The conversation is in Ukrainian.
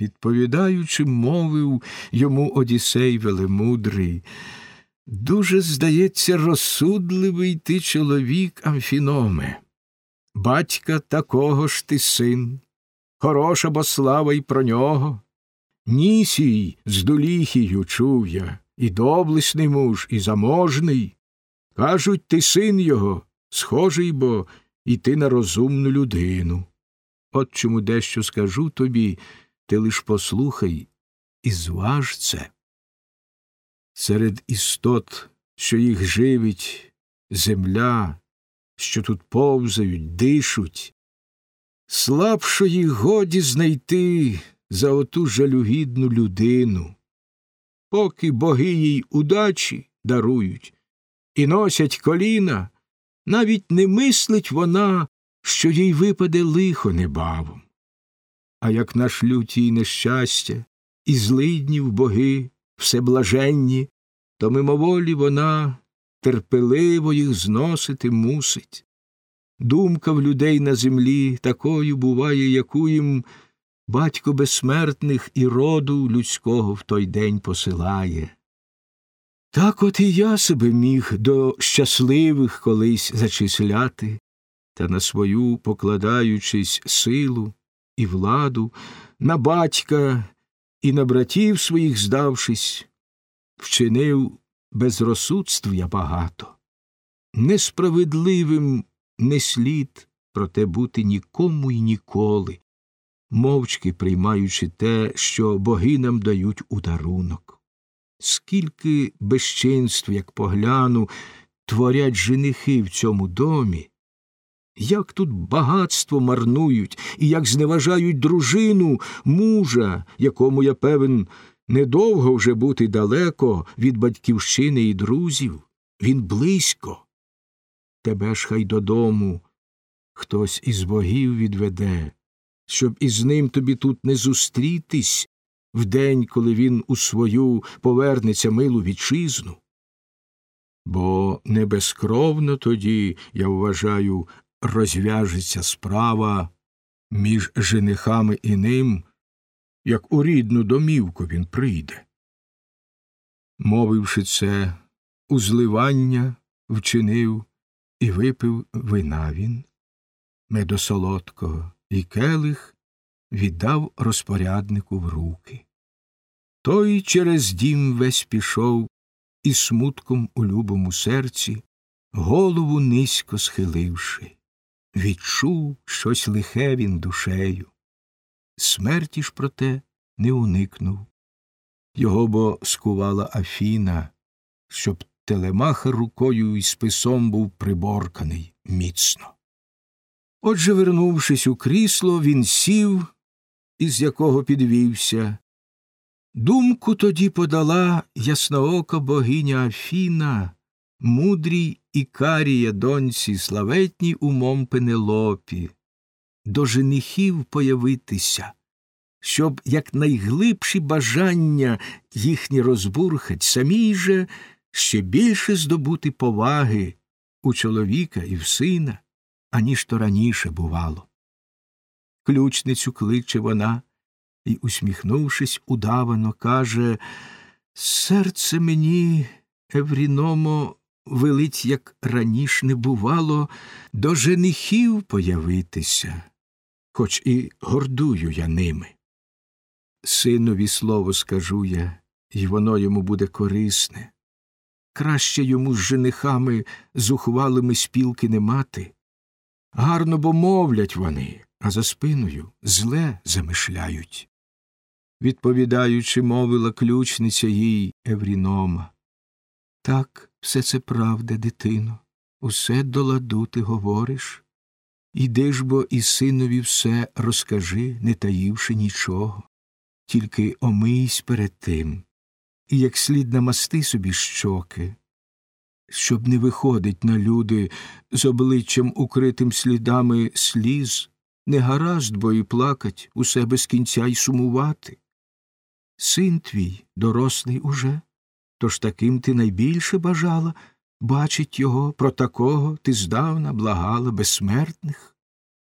Відповідаючи, мовив йому Одіссей велемудрий. Дуже, здається, розсудливий ти чоловік, Амфіноме. Батька такого ж ти син, хороша бо слава й про нього. Нісій з доліхію чув я, і доблесний муж, і заможний. Кажуть, ти син його, схожий бо і ти на розумну людину. От чому дещо скажу тобі, ти лиш послухай і зваж це. Серед істот, що їх живить, земля, що тут повзають, дишуть, слабшої годі знайти за оту жалюгідну людину, поки боги їй удачі дарують і носять коліна, навіть не мислить вона, що їй випаде лихо небавом. А як наш люті нещастя, і злиднів боги всеблаженні, то мимоволі вона терпеливо їх зносити мусить. Думка в людей на землі такою буває, яку їм батько безсмертних і роду людського в той день посилає. Так от і я себе міг до щасливих колись зачисляти, та на свою покладаючись силу і владу, на батька і на братів своїх здавшись, вчинив безрозсудств я багато. Несправедливим не слід проте бути нікому й ніколи, мовчки приймаючи те, що боги нам дають у дарунок. Скільки безчинств, як погляну, творять женихи в цьому домі, як тут багатство марнують і як зневажають дружину, мужа, якому я певен, недовго вже бути далеко від батьківщини і друзів, він близько. Тебе ж хай додому хтось із богів відведе, щоб із ним тобі тут не зустрітись в день, коли він у свою повернеться милу вітчизну. Бо не безкровно тоді, я вважаю, розв'яжеться справа між женихами і ним, як у рідну домівку він прийде. Мовивши це, узливання вчинив і випив вина він, медосолодкого, і келих віддав розпоряднику в руки. Той через дім весь пішов і смутком у любому серці, голову низько схиливши, відчув щось лихе він душею. Смерті ж проте не уникнув. Його бо скувала Афіна, щоб телемаха рукою і списом був приборканий міцно. Отже, вернувшись у крісло, він сів, із якого підвівся. Думку тоді подала ясноока богиня Афіна, мудрій Ікарія доньці, славетній умом Пенелопі, до женихів появитися, щоб якнайглибші бажання їхні розбурхать, самій же ще більше здобути поваги у чоловіка і в сина, аніж то раніше бувало. Ключницю кличе вона і, усміхнувшись, удавано, каже Серце мені, Евріномо, велить, як раніше не бувало, до женихів появитися, хоч і гордую я ними. Синові слово скажу я, і воно йому буде корисне. Краще йому з женихами зухвалими спілки не мати. Гарно бо мовлять вони, а за спиною зле замишляють. Відповідаючи, мовила ключниця їй Еврінома. Так, все це правда, дитино, усе до ладу ти говориш. Іди ж бо і синові все розкажи, не таївши нічого, тільки омийсь перед тим, і як слід намасти собі щоки, щоб не виходить на люди з обличчям укритим слідами сліз, не гаразд бо і плакать у себе з кінця й сумувати. Син твій дорослий уже, тож таким ти найбільше бажала бачить його, про такого ти здавна благала безсмертних.